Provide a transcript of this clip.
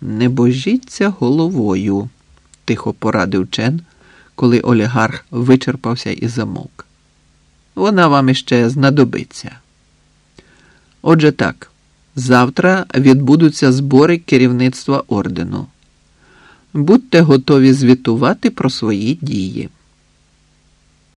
Не божіться головою, тихо порадив Чен, коли олігарх вичерпався і замовк. Вона вам іще знадобиться. Отже так, завтра відбудуться збори керівництва ордену. Будьте готові звітувати про свої дії.